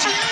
Sweet.